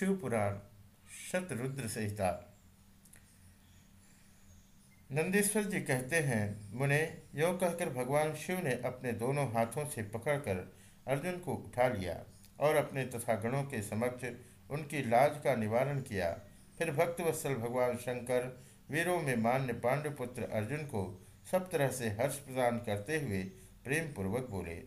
शिव पुराण शतरुद्र संहिता। नंदीश्वर जी कहते हैं, मुने, यो कहकर भगवान शिव ने अपने दोनों हाथों से पकड़कर अर्जुन को उठा लिया और अपने तथा गणों के समक्ष उनकी लाज का निवारण किया। फिर भक्तवत्सल भगवान शंकर, वीरों में मान्य पांडुपुत्र अर्जुन को सब तरह से हर्ष प्रदान करते हुए प्रेम पूर्वक बोले।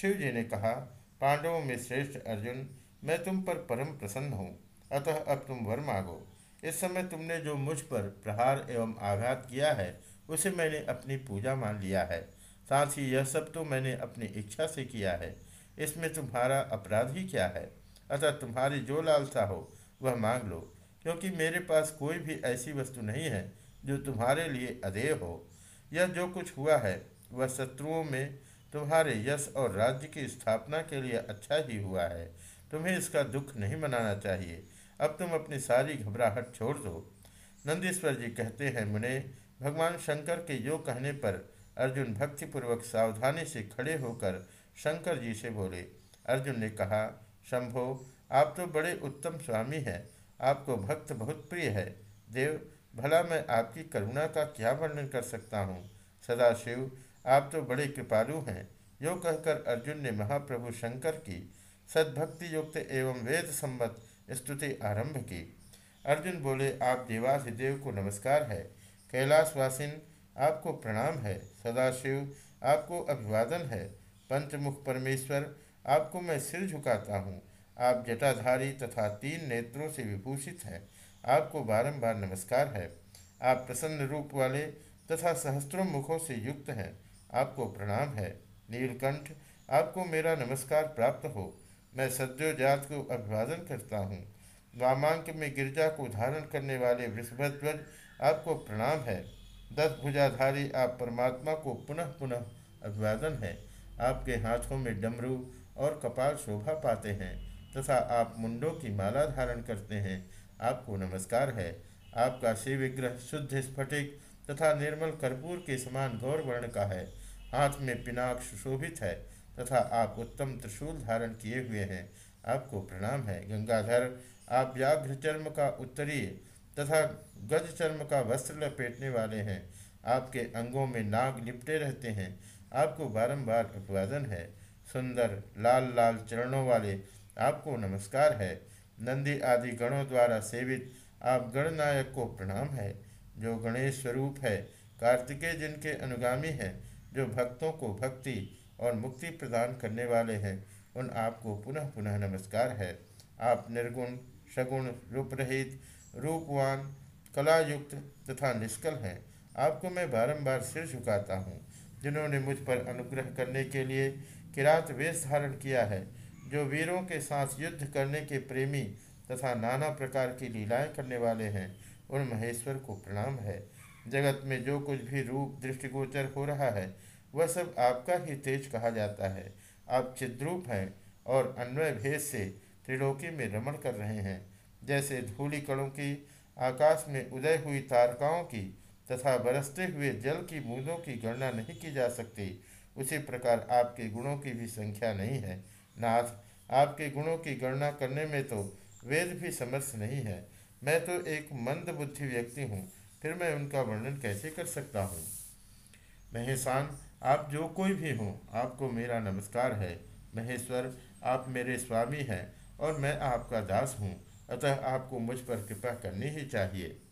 शिव जी ने कहा, पांडवों में श्रेष्ठ अर्जुन मैं तुम पर परम प्रसन्न हूँ। अतः अब तुम वर मांगो। इस समय तुमने जो मुझ पर प्रहार एवं आघात किया है, उसे मैंने अपनी पूजा मान लिया है। साथ ही यह सब तो मैंने अपनी इच्छा से किया है। इसमें तुम्हारा अपराध ही क्या है? अतः तुम्हारी जो लालसा हो, वह मांग लो। क्योंकि मेरे पास कोई भी ऐसी वस्तु नहीं है, जो तुम्हारे लिए अधेय हो। यह जो कुछ हुआ है, वह शत्रुओं में तुम्हारे यश और राज्य की स्थापना के लिए अच्छा ही हुआ है। तुम्हें इसका दुख नहीं मनाना चाहिए। अब तुम अपनी सारी घबराहट छोड़ दो। नंदीश्वर जी कहते हैं, मुने, भगवान शंकर के योग कहने पर अर्जुन भक्तिपूर्वक सावधानी से खड़े होकर शंकर जी से बोले, अर्जुन ने कहा, शंभो, आप तो बड़े उत्तम स्वामी हैं। आपको भक्त बहुत प्रिय है। देव, भला मैं आपकी करुणा का क्या वर्णन कर सकता हूँ? सदाशिव, आप तो बड़े कृपालु हैं। यो कहकर अर्जुन ने महाप्रभु शंकर की सद्भक्ति युक्त एवं वेद सम्मत स्तुति आरंभ की। अर्जुन बोले, आप देवाधिदेव को नमस्कार है। कैलाशवासिन, आपको प्रणाम है। सदाशिव, आपको अभिवादन है। पंचमुख परमेश्वर, आपको मैं सिर झुकाता हूँ। आप जटाधारी तथा तीन नेत्रों से विभूषित हैं। आपको बारंबार नमस्कार है। आप प्रसन्न रूप वाले तथा सहस्त्रों मुखों से युक्त हैं। आपको प्रणाम है। नीलकंठ, आपको मेरा नमस्कार प्राप्त हो। मैं सद्योजात को अभिवादन करता हूँ। वामांक में गिरजा को धारण करने वाले वृषभध्वज आपको प्रणाम है। दस भुजाधारी आप परमात्मा को पुनः पुनः अभिवादन है। आपके हाथों में डमरू और कपाल शोभा पाते हैं तथा आप मुंडों की माला धारण करते हैं। आपको नमस्कार है। आपका शिव विग्रह शुद्ध, स्फटिक तथा निर्मल कर्पूर के समान गौर वर्ण का है। हाथ में पिनाक सुशोभित है। तथा आप उत्तम त्रिशूल धारण किए हुए हैं। आपको प्रणाम है। गंगाधर, आप व्याघ्र चर्म का उत्तरीय तथा गज चर्म का वस्त्र लपेटने वाले हैं। आपके अंगों में नाग लिपटे रहते हैं। आपको बारंबार अभिवादन है। सुंदर, लाल लाल चरणों वाले, आपको नमस्कार है। नंदी आदि गणों द्वारा सेवित आप गणनायक को प्रणाम है। जो गणेश स्वरूप है, कार्तिकेय जिनके अनुगामी हैं, जो भक्तों को भक्ति और मुक्ति प्रदान करने वाले हैं। उन आपको पुनः पुनः नमस्कार है। आप निर्गुण, सगुण रूप रहित रूपवान, कलायुक्त तथा निष्कल हैं। आपको मैं बारंबार सिर झुकाता हूँ, जिन्होंने मुझ पर अनुग्रह करने के लिए किरात वेश धारण किया है, जो वीरों के साथ युद्ध करने के प्रेमी तथा नाना प्रकार की लीलाएँ करने वाले हैं। उन महेश्वर को प्रणाम है। जगत में जो कुछ भी रूप, दृष्टिगोचर हो रहा है वह सब आपका ही तेज कहा जाता है। आप चिद्रूप हैं और अन्वय भेद से त्रिलोकी में रमण कर रहे हैं। जैसे धूलि कणों की, आकाश में उदय हुई तारकाओं की तथा बरसते हुए जल की बूंदों की गणना नहीं की जा सकती, उसी प्रकार आपके गुणों की भी संख्या नहीं है। नाथ, आपके गुणों की गणना करने में तो वेद भी समर्थ नहीं है। मैं तो एक मंद बुद्धि व्यक्ति हूँ, फिर मैं उनका वर्णन कैसे कर सकता हूँ? महेशान आप जो कोई भी हों, आपको मेरा नमस्कार है। महेश्वर, आप मेरे स्वामी हैं और मैं आपका दास हूँ। अतः आपको मुझ पर कृपा करनी ही चाहिए।